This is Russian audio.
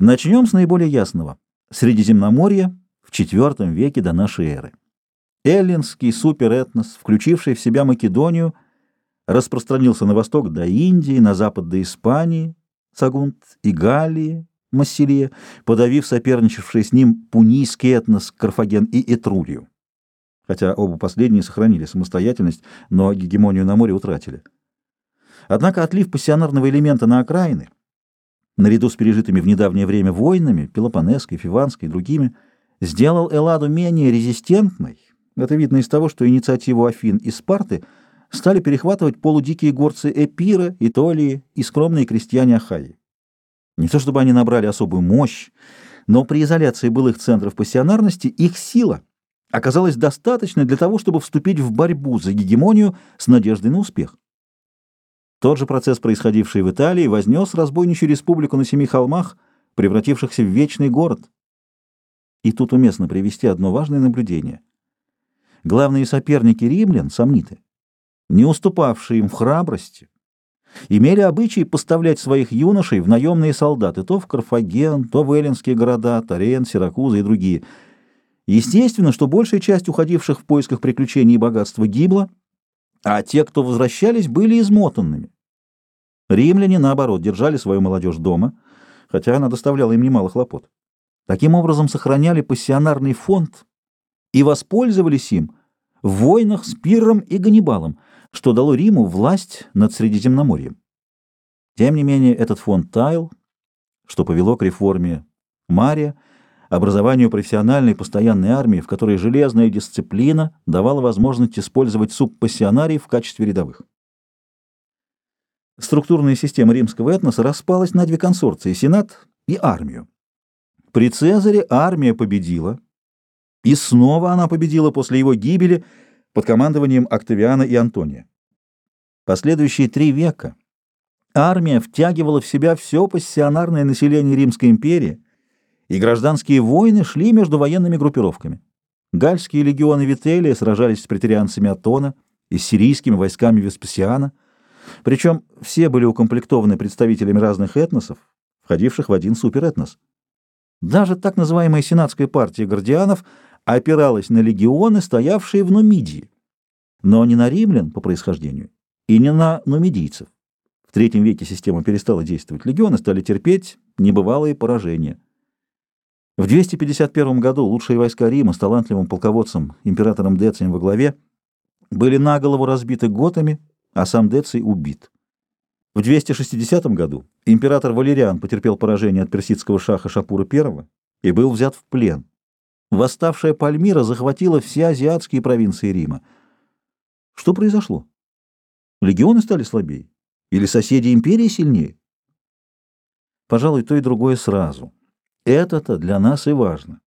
Начнем с наиболее ясного. Средиземноморье в IV веке до нашей эры. Эллинский суперэтнос, включивший в себя Македонию, распространился на восток до Индии, на запад до Испании, Сагунт и Галлии, Массилия, подавив соперничавший с ним пунийский этнос Карфаген и Этрурию. Хотя оба последние сохранили самостоятельность, но гегемонию на море утратили. Однако отлив пассионарного элемента на окраины – наряду с пережитыми в недавнее время войнами, Пелопонесской, Фиванской и другими, сделал Элладу менее резистентной. Это видно из того, что инициативу Афин и Спарты стали перехватывать полудикие горцы Эпира, Итолии и скромные крестьяне Ахайи. Не то чтобы они набрали особую мощь, но при изоляции былых центров пассионарности их сила оказалась достаточной для того, чтобы вступить в борьбу за гегемонию с надеждой на успех. Тот же процесс, происходивший в Италии, вознес разбойничью республику на семи холмах, превратившихся в вечный город. И тут уместно привести одно важное наблюдение. Главные соперники римлян, сомниты, не уступавшие им в храбрости, имели обычай поставлять своих юношей в наемные солдаты то в Карфаген, то в эллинские города, Торрен, Сиракузы и другие. Естественно, что большая часть уходивших в поисках приключений и богатства гибла, а те, кто возвращались, были измотанными. Римляне, наоборот, держали свою молодежь дома, хотя она доставляла им немало хлопот. Таким образом сохраняли пассионарный фонд и воспользовались им в войнах с Пирром и Ганнибалом, что дало Риму власть над Средиземноморьем. Тем не менее, этот фонд таял, что повело к реформе Мария, образованию профессиональной постоянной армии, в которой железная дисциплина давала возможность использовать субпассионарий в качестве рядовых. Структурная система римского этноса распалась на две консорции – Сенат и армию. При Цезаре армия победила, и снова она победила после его гибели под командованием Октавиана и Антония. Последующие три века армия втягивала в себя все пассионарное население Римской империи – и гражданские войны шли между военными группировками. Гальские легионы Вителия сражались с претерианцами Атона и с сирийскими войсками Веспасиана, причем все были укомплектованы представителями разных этносов, входивших в один суперэтнос. Даже так называемая сенатская партия гардианов опиралась на легионы, стоявшие в Нумидии, но не на римлян по происхождению и не на нумидийцев. В третьем веке система перестала действовать, легионы стали терпеть небывалые поражения. В 251 году лучшие войска Рима с талантливым полководцем императором Децием во главе были на голову разбиты готами, а сам Деций убит. В 260 году император Валериан потерпел поражение от персидского шаха Шапура I и был взят в плен. Восставшая Пальмира захватила все азиатские провинции Рима. Что произошло? Легионы стали слабее? Или соседи империи сильнее? Пожалуй, то и другое сразу. Это-то для нас и важно.